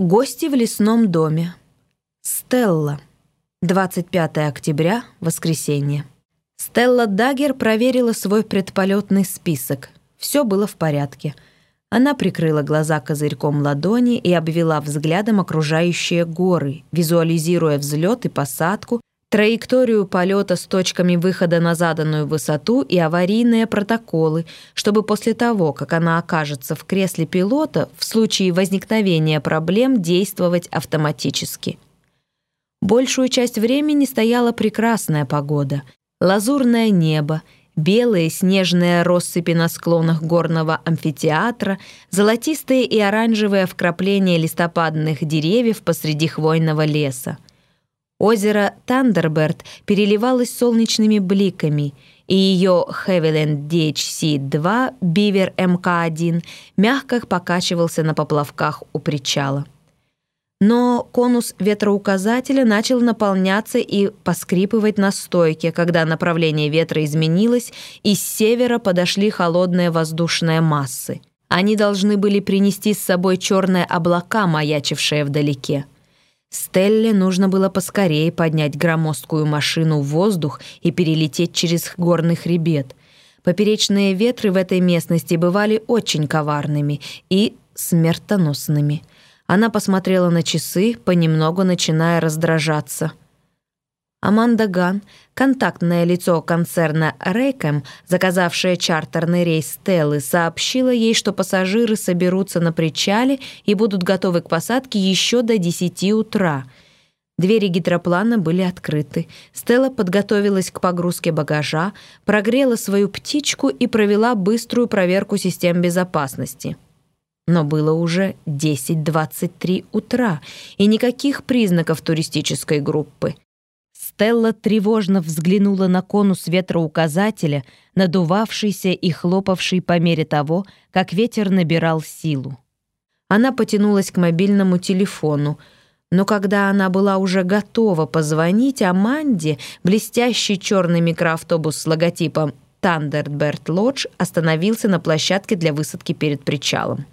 Гости в лесном доме. Стелла. 25 октября, воскресенье. Стелла Даггер проверила свой предполетный список. Все было в порядке. Она прикрыла глаза козырьком ладони и обвела взглядом окружающие горы, визуализируя взлет и посадку, траекторию полета с точками выхода на заданную высоту и аварийные протоколы, чтобы после того, как она окажется в кресле пилота, в случае возникновения проблем действовать автоматически. Большую часть времени стояла прекрасная погода. Лазурное небо, белые снежные россыпи на склонах горного амфитеатра, золотистые и оранжевые вкрапления листопадных деревьев посреди хвойного леса. Озеро Тандерберт переливалось солнечными бликами, и ее Haviland DHC-2 Бивер МК-1 мягко покачивался на поплавках у причала. Но конус ветроуказателя начал наполняться и поскрипывать на стойке, когда направление ветра изменилось, и с севера подошли холодные воздушные массы. Они должны были принести с собой черные облака, маячившие вдалеке. Стелле нужно было поскорее поднять громоздкую машину в воздух и перелететь через горный хребет. Поперечные ветры в этой местности бывали очень коварными и смертоносными. Она посмотрела на часы, понемногу начиная раздражаться – Аманда Ган, контактное лицо концерна «Рейкэм», заказавшая чартерный рейс Стеллы, сообщила ей, что пассажиры соберутся на причале и будут готовы к посадке еще до 10 утра. Двери гидроплана были открыты. Стелла подготовилась к погрузке багажа, прогрела свою птичку и провела быструю проверку систем безопасности. Но было уже 10.23 утра, и никаких признаков туристической группы. Стелла тревожно взглянула на конус ветроуказателя, надувавшийся и хлопавший по мере того, как ветер набирал силу. Она потянулась к мобильному телефону, но когда она была уже готова позвонить Аманде, блестящий черный микроавтобус с логотипом «Тандерберт Лодж» остановился на площадке для высадки перед причалом.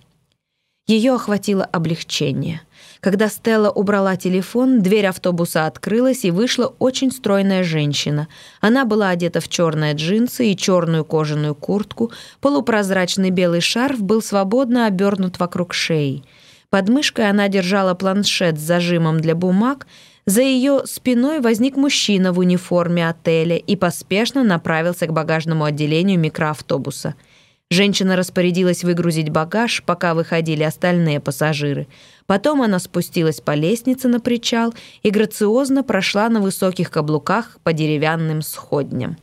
Ее охватило облегчение. Когда Стелла убрала телефон, дверь автобуса открылась, и вышла очень стройная женщина. Она была одета в черные джинсы и черную кожаную куртку, полупрозрачный белый шарф был свободно обернут вокруг шеи. Под мышкой она держала планшет с зажимом для бумаг, за ее спиной возник мужчина в униформе отеля и поспешно направился к багажному отделению микроавтобуса – Женщина распорядилась выгрузить багаж, пока выходили остальные пассажиры. Потом она спустилась по лестнице на причал и грациозно прошла на высоких каблуках по деревянным сходням.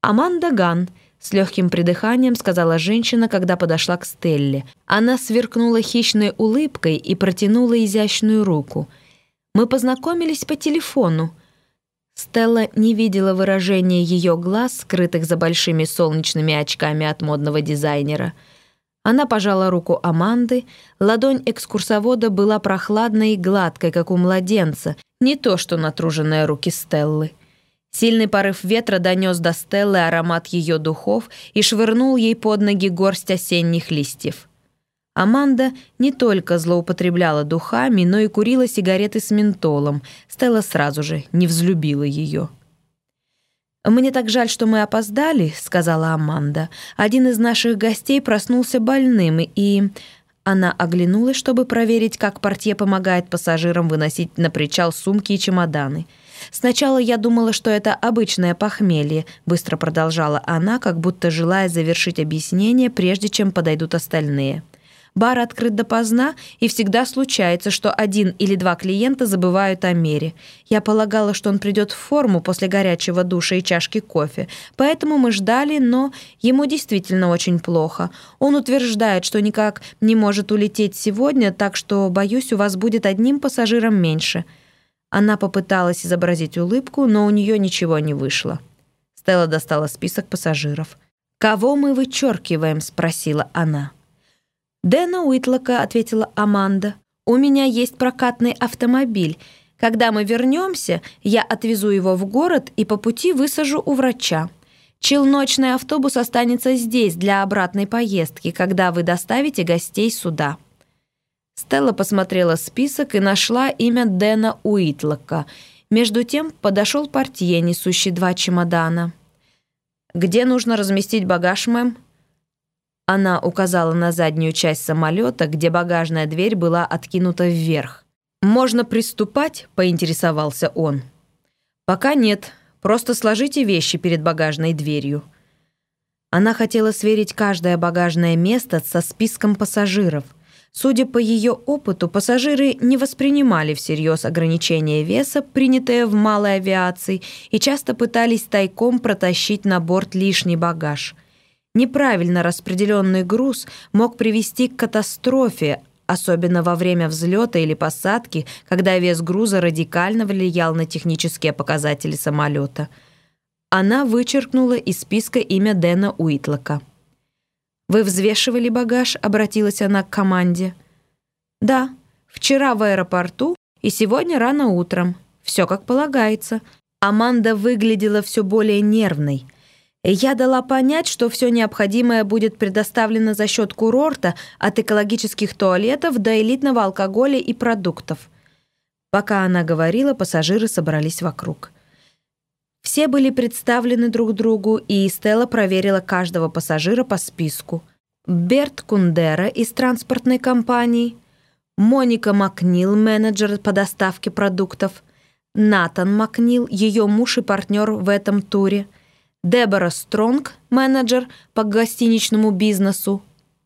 «Аманда Ган», — с легким придыханием сказала женщина, когда подошла к Стелле. Она сверкнула хищной улыбкой и протянула изящную руку. «Мы познакомились по телефону. Стелла не видела выражения ее глаз, скрытых за большими солнечными очками от модного дизайнера. Она пожала руку Аманды, ладонь экскурсовода была прохладной и гладкой, как у младенца, не то что натруженные руки Стеллы. Сильный порыв ветра донес до Стеллы аромат ее духов и швырнул ей под ноги горсть осенних листьев. Аманда не только злоупотребляла духами, но и курила сигареты с ментолом. Стелла сразу же не взлюбила ее. «Мне так жаль, что мы опоздали», — сказала Аманда. «Один из наших гостей проснулся больным, и...» Она оглянулась, чтобы проверить, как портье помогает пассажирам выносить на причал сумки и чемоданы. «Сначала я думала, что это обычное похмелье», — быстро продолжала она, как будто желая завершить объяснение, прежде чем подойдут остальные. Бар открыт допоздна, и всегда случается, что один или два клиента забывают о мере. Я полагала, что он придет в форму после горячего душа и чашки кофе, поэтому мы ждали, но ему действительно очень плохо. Он утверждает, что никак не может улететь сегодня, так что, боюсь, у вас будет одним пассажиром меньше». Она попыталась изобразить улыбку, но у нее ничего не вышло. Стелла достала список пассажиров. «Кого мы вычеркиваем?» — спросила она. «Дэна Уитлока», — ответила Аманда. «У меня есть прокатный автомобиль. Когда мы вернемся, я отвезу его в город и по пути высажу у врача. Челночный автобус останется здесь для обратной поездки, когда вы доставите гостей сюда». Стелла посмотрела список и нашла имя Дэна Уитлока. Между тем подошел портье, несущий два чемодана. «Где нужно разместить багаж, мэм?» Она указала на заднюю часть самолета, где багажная дверь была откинута вверх. «Можно приступать?» — поинтересовался он. «Пока нет. Просто сложите вещи перед багажной дверью». Она хотела сверить каждое багажное место со списком пассажиров. Судя по ее опыту, пассажиры не воспринимали всерьез ограничения веса, принятые в малой авиации, и часто пытались тайком протащить на борт лишний багаж — Неправильно распределенный груз мог привести к катастрофе, особенно во время взлета или посадки, когда вес груза радикально влиял на технические показатели самолета. Она вычеркнула из списка имя Дэна Уитлока. «Вы взвешивали багаж?» — обратилась она к команде. «Да, вчера в аэропорту и сегодня рано утром. Все как полагается». Аманда выглядела все более нервной — я дала понять, что все необходимое будет предоставлено за счет курорта от экологических туалетов до элитного алкоголя и продуктов. Пока она говорила, пассажиры собрались вокруг. Все были представлены друг другу, и Стелла проверила каждого пассажира по списку. Берт Кундера из транспортной компании, Моника Макнил, менеджер по доставке продуктов, Натан Макнил, ее муж и партнер в этом туре – Дебора Стронг, менеджер по гостиничному бизнесу,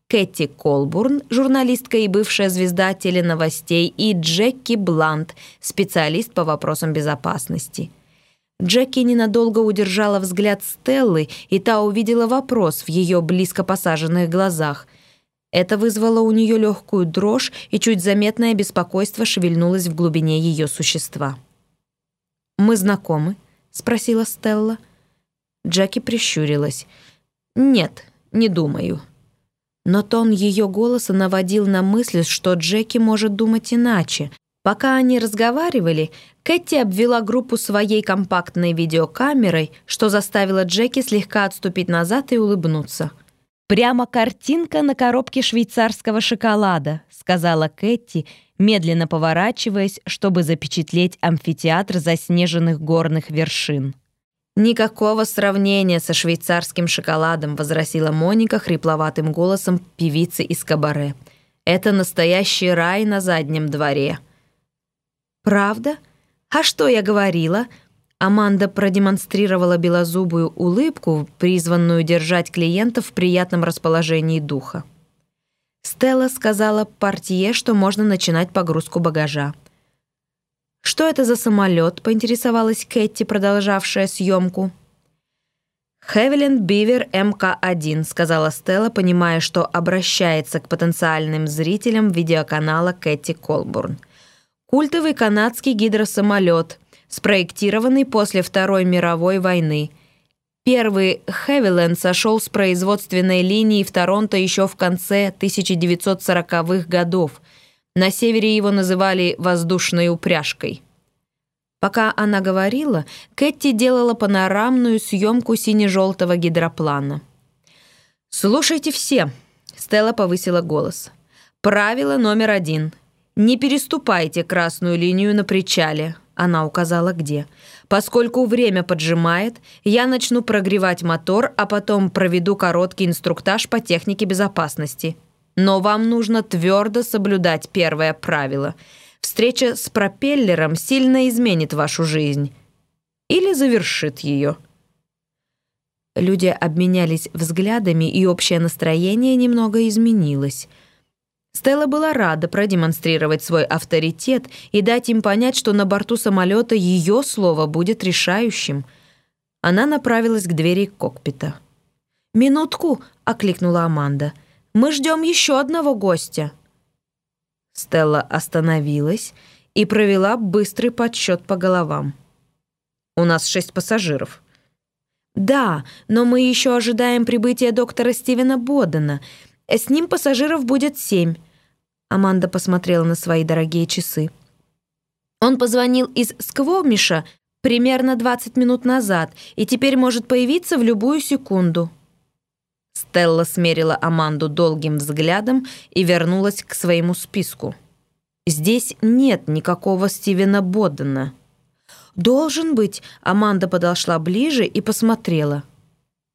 Кэти Колбурн, журналистка и бывшая звезда теленовостей, и Джеки Блант, специалист по вопросам безопасности. Джеки ненадолго удержала взгляд Стеллы, и та увидела вопрос в ее близко посаженных глазах. Это вызвало у нее легкую дрожь, и чуть заметное беспокойство шевельнулось в глубине ее существа. «Мы знакомы?» — спросила Стелла. — Джеки прищурилась. «Нет, не думаю». Но тон ее голоса наводил на мысль, что Джеки может думать иначе. Пока они разговаривали, Кэти обвела группу своей компактной видеокамерой, что заставило Джеки слегка отступить назад и улыбнуться. «Прямо картинка на коробке швейцарского шоколада», сказала Кэти, медленно поворачиваясь, чтобы запечатлеть амфитеатр заснеженных горных вершин. «Никакого сравнения со швейцарским шоколадом», возразила Моника хрипловатым голосом певицы из кабаре. «Это настоящий рай на заднем дворе». «Правда? А что я говорила?» Аманда продемонстрировала белозубую улыбку, призванную держать клиентов в приятном расположении духа. Стелла сказала портье, что можно начинать погрузку багажа. «Что это за самолет?» — поинтересовалась Кэти, продолжавшая съемку. «Хевиленд Бивер МК-1», — сказала Стелла, понимая, что обращается к потенциальным зрителям видеоканала Кэти Колбурн. «Культовый канадский гидросамолет, спроектированный после Второй мировой войны. Первый Хевиленд сошел с производственной линии в Торонто еще в конце 1940-х годов — на севере его называли «воздушной упряжкой». Пока она говорила, Кэти делала панорамную съемку сине-желтого гидроплана. «Слушайте все», — Стелла повысила голос. «Правило номер один. Не переступайте красную линию на причале», — она указала где. «Поскольку время поджимает, я начну прогревать мотор, а потом проведу короткий инструктаж по технике безопасности». Но вам нужно твердо соблюдать первое правило. Встреча с пропеллером сильно изменит вашу жизнь. Или завершит ее. Люди обменялись взглядами, и общее настроение немного изменилось. Стелла была рада продемонстрировать свой авторитет и дать им понять, что на борту самолета ее слово будет решающим. Она направилась к двери кокпита. «Минутку!» — окликнула Аманда — мы ждем еще одного гостя». Стелла остановилась и провела быстрый подсчет по головам. «У нас шесть пассажиров». «Да, но мы еще ожидаем прибытия доктора Стивена Бодена. С ним пассажиров будет семь». Аманда посмотрела на свои дорогие часы. «Он позвонил из Сквомиша примерно 20 минут назад и теперь может появиться в любую секунду». Стелла смерила Аманду долгим взглядом и вернулась к своему списку. Здесь нет никакого Стивена Боддена. Должен быть, Аманда подошла ближе и посмотрела.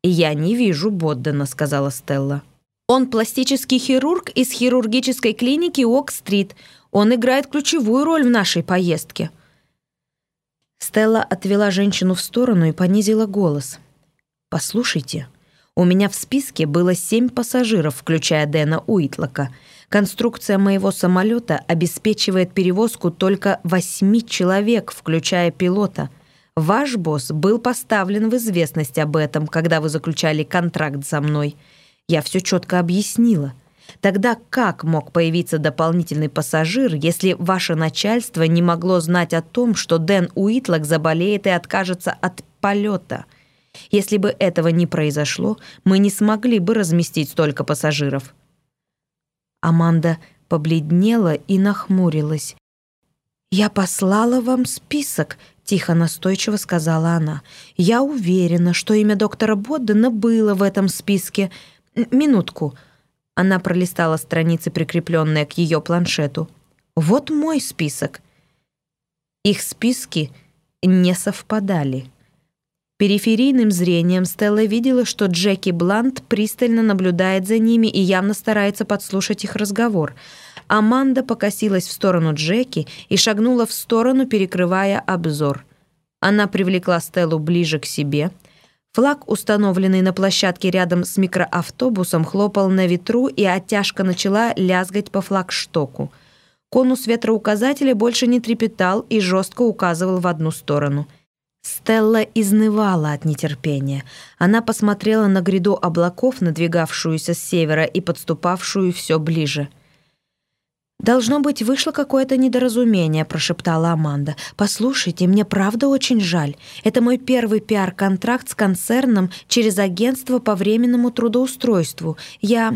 «Я не вижу Боддена», — сказала Стелла. «Он пластический хирург из хирургической клиники Ок-стрит. Он играет ключевую роль в нашей поездке». Стелла отвела женщину в сторону и понизила голос. «Послушайте, у меня в списке было семь пассажиров, включая Дэна Уитлока. Конструкция моего самолета обеспечивает перевозку только восьми человек, включая пилота. Ваш босс был поставлен в известность об этом, когда вы заключали контракт со мной. Я все четко объяснила. Тогда как мог появиться дополнительный пассажир, если ваше начальство не могло знать о том, что Дэн Уитлок заболеет и откажется от полета? Если бы этого не произошло, мы не смогли бы разместить столько пассажиров. Аманда побледнела и нахмурилась. «Я послала вам список», — тихо настойчиво сказала она. «Я уверена, что имя доктора Боддена было в этом списке. Минутку». Она пролистала страницы, прикрепленные к ее планшету. «Вот мой список». Их списки не совпадали. Периферийным зрением Стелла видела, что Джеки Блант пристально наблюдает за ними и явно старается подслушать их разговор. Аманда покосилась в сторону Джеки и шагнула в сторону, перекрывая обзор. Она привлекла Стеллу ближе к себе. Флаг, установленный на площадке рядом с микроавтобусом, хлопал на ветру, и оттяжка начала лязгать по флагштоку. Конус ветроуказателя больше не трепетал и жестко указывал в одну сторону — Стелла изнывала от нетерпения. Она посмотрела на гряду облаков, надвигавшуюся с севера и подступавшую все ближе. «Должно быть, вышло какое-то недоразумение», — прошептала Аманда. «Послушайте, мне правда очень жаль. Это мой первый пиар-контракт с концерном через агентство по временному трудоустройству. Я...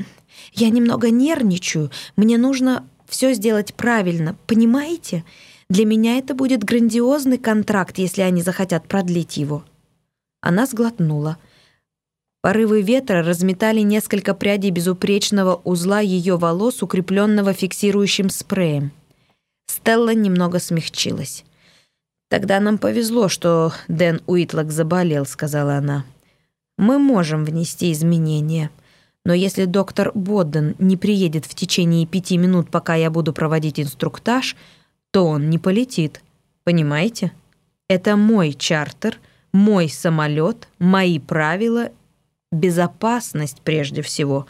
я немного нервничаю. Мне нужно все сделать правильно, понимаете?» Для меня это будет грандиозный контракт, если они захотят продлить его». Она сглотнула. Порывы ветра разметали несколько прядей безупречного узла ее волос, укрепленного фиксирующим спреем. Стелла немного смягчилась. «Тогда нам повезло, что Дэн Уитлок заболел», — сказала она. «Мы можем внести изменения. Но если доктор Бодден не приедет в течение пяти минут, пока я буду проводить инструктаж, то он не полетит. Понимаете? Это мой чартер, мой самолет, мои правила, безопасность прежде всего.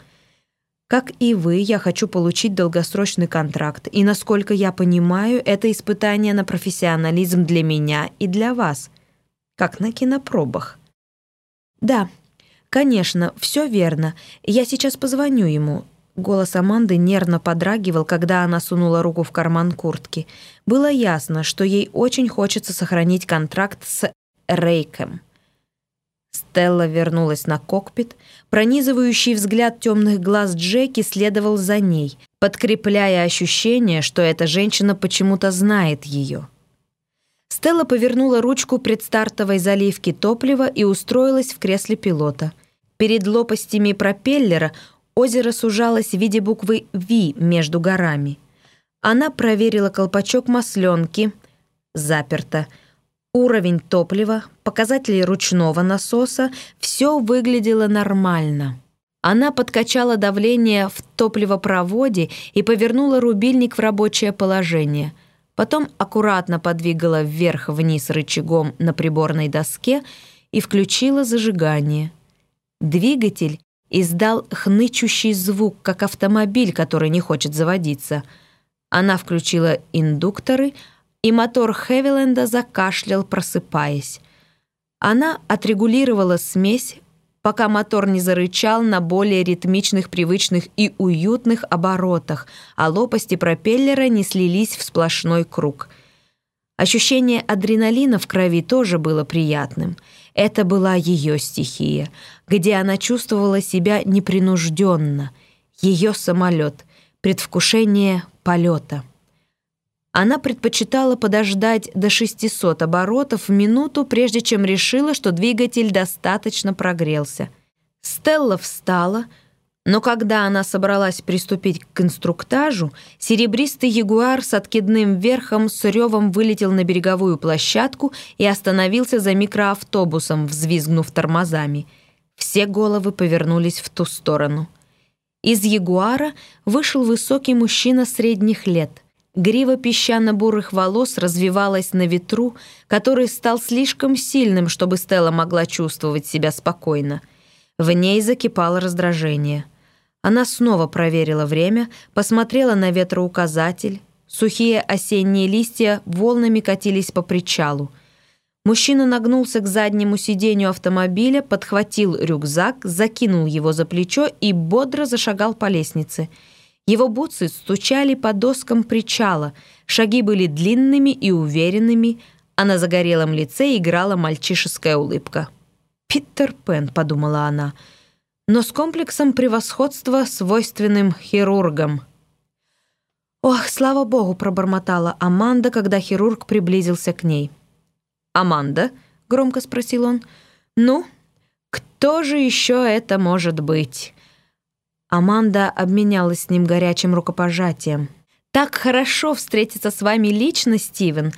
Как и вы, я хочу получить долгосрочный контракт, и, насколько я понимаю, это испытание на профессионализм для меня и для вас, как на кинопробах. Да, конечно, все верно. Я сейчас позвоню ему. Голос Аманды нервно подрагивал, когда она сунула руку в карман куртки. Было ясно, что ей очень хочется сохранить контракт с Рейком. Стелла вернулась на кокпит. Пронизывающий взгляд темных глаз Джеки следовал за ней, подкрепляя ощущение, что эта женщина почему-то знает ее. Стелла повернула ручку предстартовой заливки топлива и устроилась в кресле пилота. Перед лопастями пропеллера Озеро сужалось в виде буквы «Ви» между горами. Она проверила колпачок масленки. Заперто. Уровень топлива, показатели ручного насоса — все выглядело нормально. Она подкачала давление в топливопроводе и повернула рубильник в рабочее положение. Потом аккуратно подвигала вверх-вниз рычагом на приборной доске и включила зажигание. Двигатель издал хнычущий звук, как автомобиль, который не хочет заводиться. Она включила индукторы, и мотор Хевиленда закашлял, просыпаясь. Она отрегулировала смесь, пока мотор не зарычал на более ритмичных, привычных и уютных оборотах, а лопасти пропеллера не слились в сплошной круг. Ощущение адреналина в крови тоже было приятным — это была ее стихия, где она чувствовала себя непринужденно. Ее самолет, предвкушение полета. Она предпочитала подождать до 600 оборотов в минуту, прежде чем решила, что двигатель достаточно прогрелся. Стелла встала, Но когда она собралась приступить к инструктажу, серебристый ягуар с откидным верхом с ревом вылетел на береговую площадку и остановился за микроавтобусом, взвизгнув тормозами. Все головы повернулись в ту сторону. Из ягуара вышел высокий мужчина средних лет. Грива песчано-бурых волос развивалась на ветру, который стал слишком сильным, чтобы Стелла могла чувствовать себя спокойно. В ней закипало раздражение — она снова проверила время, посмотрела на ветроуказатель. Сухие осенние листья волнами катились по причалу. Мужчина нагнулся к заднему сиденью автомобиля, подхватил рюкзак, закинул его за плечо и бодро зашагал по лестнице. Его бутсы стучали по доскам причала, шаги были длинными и уверенными, а на загорелом лице играла мальчишеская улыбка. «Питер Пен», — подумала она, — но с комплексом превосходства, свойственным хирургам. «Ох, слава богу!» — пробормотала Аманда, когда хирург приблизился к ней. «Аманда?» — громко спросил он. «Ну, кто же еще это может быть?» Аманда обменялась с ним горячим рукопожатием. «Так хорошо встретиться с вами лично, Стивен!»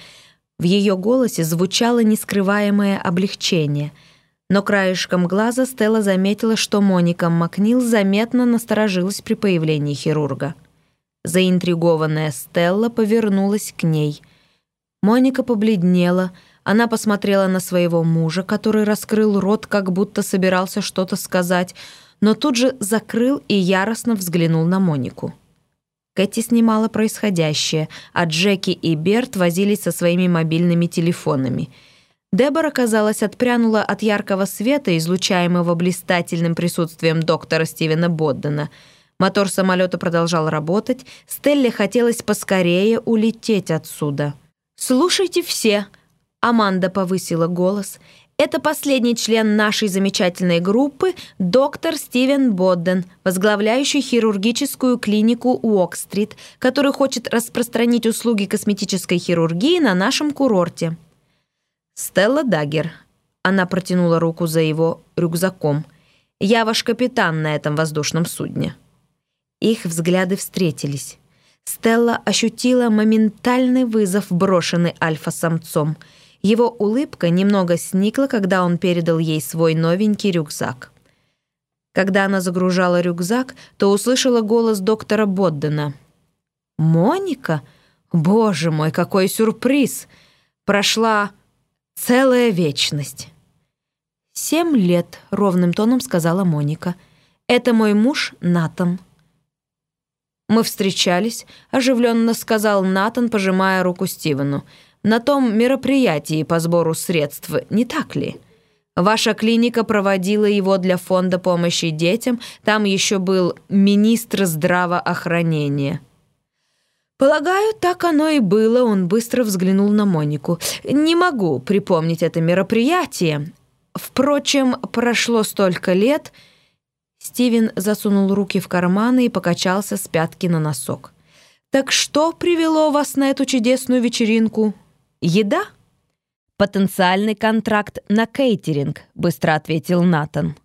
В ее голосе звучало нескрываемое облегчение — но краешком глаза Стелла заметила, что Моника Макнил заметно насторожилась при появлении хирурга. Заинтригованная Стелла повернулась к ней. Моника побледнела, она посмотрела на своего мужа, который раскрыл рот, как будто собирался что-то сказать, но тут же закрыл и яростно взглянул на Монику. Кэти снимала происходящее, а Джеки и Берт возились со своими мобильными телефонами — Дебора, казалось, отпрянула от яркого света, излучаемого блистательным присутствием доктора Стивена Боддена. Мотор самолета продолжал работать. Стелле хотелось поскорее улететь отсюда. «Слушайте все!» Аманда повысила голос. «Это последний член нашей замечательной группы, доктор Стивен Бодден, возглавляющий хирургическую клинику Уок-стрит, который хочет распространить услуги косметической хирургии на нашем курорте». «Стелла Даггер». Она протянула руку за его рюкзаком. «Я ваш капитан на этом воздушном судне». Их взгляды встретились. Стелла ощутила моментальный вызов, брошенный альфа-самцом. Его улыбка немного сникла, когда он передал ей свой новенький рюкзак. Когда она загружала рюкзак, то услышала голос доктора Боддена. «Моника? Боже мой, какой сюрприз! Прошла Целая вечность. «Семь лет», — ровным тоном сказала Моника. «Это мой муж Натан». «Мы встречались», — оживленно сказал Натан, пожимая руку Стивену. «На том мероприятии по сбору средств, не так ли? Ваша клиника проводила его для фонда помощи детям, там еще был министр здравоохранения». «Полагаю, так оно и было», — он быстро взглянул на Монику. «Не могу припомнить это мероприятие. Впрочем, прошло столько лет...» Стивен засунул руки в карманы и покачался с пятки на носок. «Так что привело вас на эту чудесную вечеринку? Еда?» «Потенциальный контракт на кейтеринг», — быстро ответил Натан.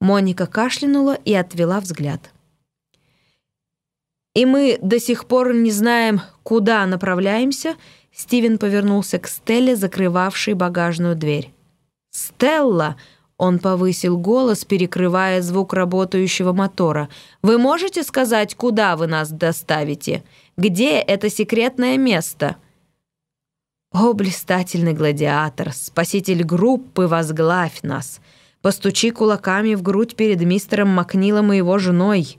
Моника кашлянула и отвела взгляд. «И мы до сих пор не знаем, куда направляемся», Стивен повернулся к Стелле, закрывавшей багажную дверь. «Стелла!» — он повысил голос, перекрывая звук работающего мотора. «Вы можете сказать, куда вы нас доставите? Где это секретное место?» «О, блистательный гладиатор, спаситель группы, возглавь нас! Постучи кулаками в грудь перед мистером Макнилом и его женой!»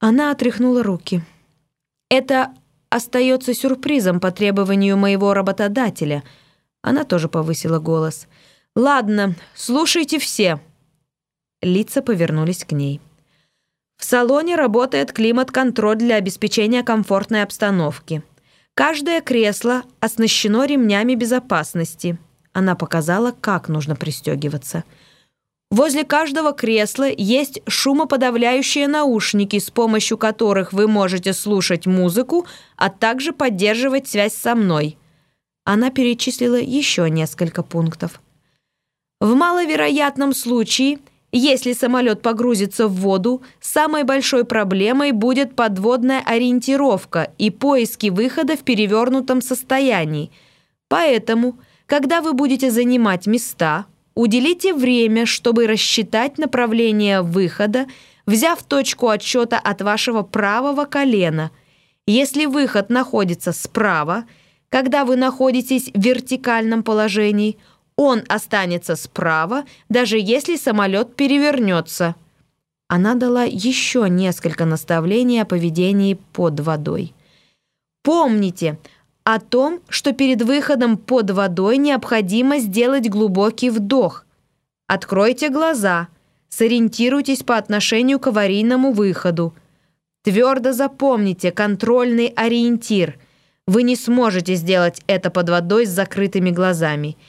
Она отряхнула руки. «Это остается сюрпризом по требованию моего работодателя». Она тоже повысила голос. «Ладно, слушайте все». Лица повернулись к ней. В салоне работает климат-контроль для обеспечения комфортной обстановки. Каждое кресло оснащено ремнями безопасности. Она показала, как нужно пристегиваться. Возле каждого кресла есть шумоподавляющие наушники, с помощью которых вы можете слушать музыку, а также поддерживать связь со мной. Она перечислила еще несколько пунктов. В маловероятном случае Если самолет погрузится в воду, самой большой проблемой будет подводная ориентировка и поиски выхода в перевернутом состоянии. Поэтому, когда вы будете занимать места, уделите время, чтобы рассчитать направление выхода, взяв точку отсчета от вашего правого колена. Если выход находится справа, когда вы находитесь в вертикальном положении – он останется справа, даже если самолет перевернется. Она дала еще несколько наставлений о поведении под водой. Помните о том, что перед выходом под водой необходимо сделать глубокий вдох. Откройте глаза, сориентируйтесь по отношению к аварийному выходу. Твердо запомните контрольный ориентир. Вы не сможете сделать это под водой с закрытыми глазами –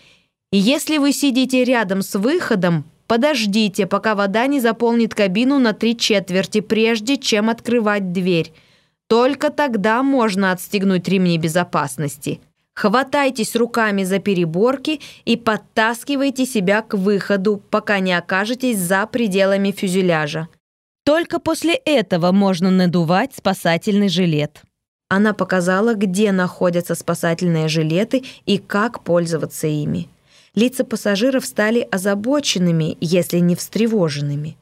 и если вы сидите рядом с выходом, подождите, пока вода не заполнит кабину на три четверти, прежде чем открывать дверь. Только тогда можно отстегнуть ремни безопасности. Хватайтесь руками за переборки и подтаскивайте себя к выходу, пока не окажетесь за пределами фюзеляжа. Только после этого можно надувать спасательный жилет. Она показала, где находятся спасательные жилеты и как пользоваться ими. Лица пассажиров стали озабоченными, если не встревоженными.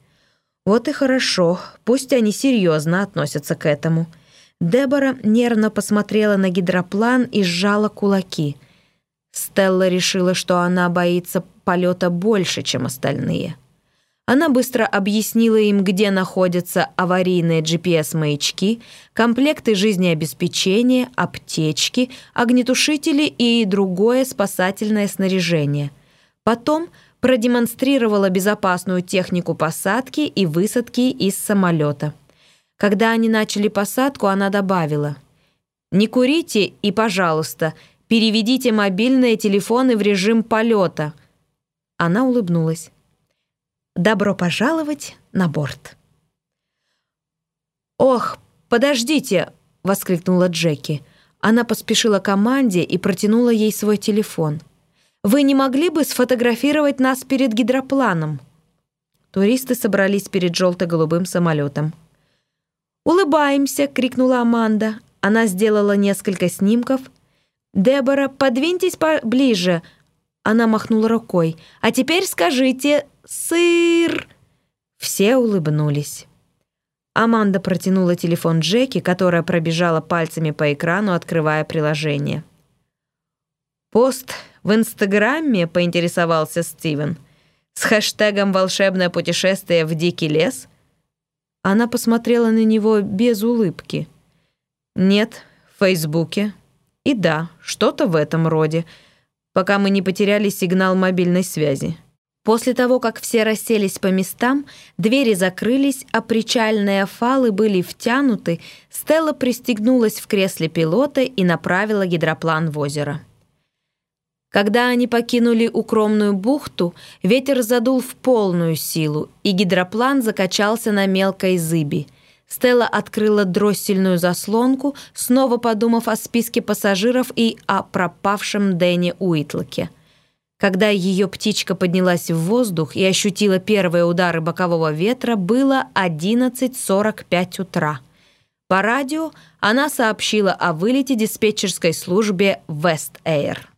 Вот и хорошо, пусть они серьезно относятся к этому. Дебора нервно посмотрела на гидроплан и сжала кулаки. Стелла решила, что она боится полета больше, чем остальные. Она быстро объяснила им, где находятся аварийные GPS-маячки, комплекты жизнеобеспечения, аптечки, огнетушители и другое спасательное снаряжение. Потом продемонстрировала безопасную технику посадки и высадки из самолета. Когда они начали посадку, она добавила «Не курите и, пожалуйста, переведите мобильные телефоны в режим полета». Она улыбнулась. Добро пожаловать на борт. «Ох, подождите!» — воскликнула Джеки. Она поспешила команде и протянула ей свой телефон. «Вы не могли бы сфотографировать нас перед гидропланом?» Туристы собрались перед желто-голубым самолетом. «Улыбаемся!» — крикнула Аманда. Она сделала несколько снимков. «Дебора, подвиньтесь поближе!» Она махнула рукой. «А теперь скажите Сыр!» Все улыбнулись. Аманда протянула телефон Джеки, которая пробежала пальцами по экрану, открывая приложение. «Пост в Инстаграме?» — поинтересовался Стивен. «С хэштегом «Волшебное путешествие в дикий лес»?» Она посмотрела на него без улыбки. «Нет, в Фейсбуке. И да, что-то в этом роде, пока мы не потеряли сигнал мобильной связи». После того, как все расселись по местам, двери закрылись, а причальные фалы были втянуты, Стелла пристегнулась в кресле пилота и направила гидроплан в озеро. Когда они покинули укромную бухту, ветер задул в полную силу, и гидроплан закачался на мелкой зыби. Стелла открыла дроссельную заслонку, снова подумав о списке пассажиров и о пропавшем Дэне Уитлоке. Когда ее птичка поднялась в воздух и ощутила первые удары бокового ветра, было 11.45 утра. По радио она сообщила о вылете диспетчерской службе «Вест Эйр».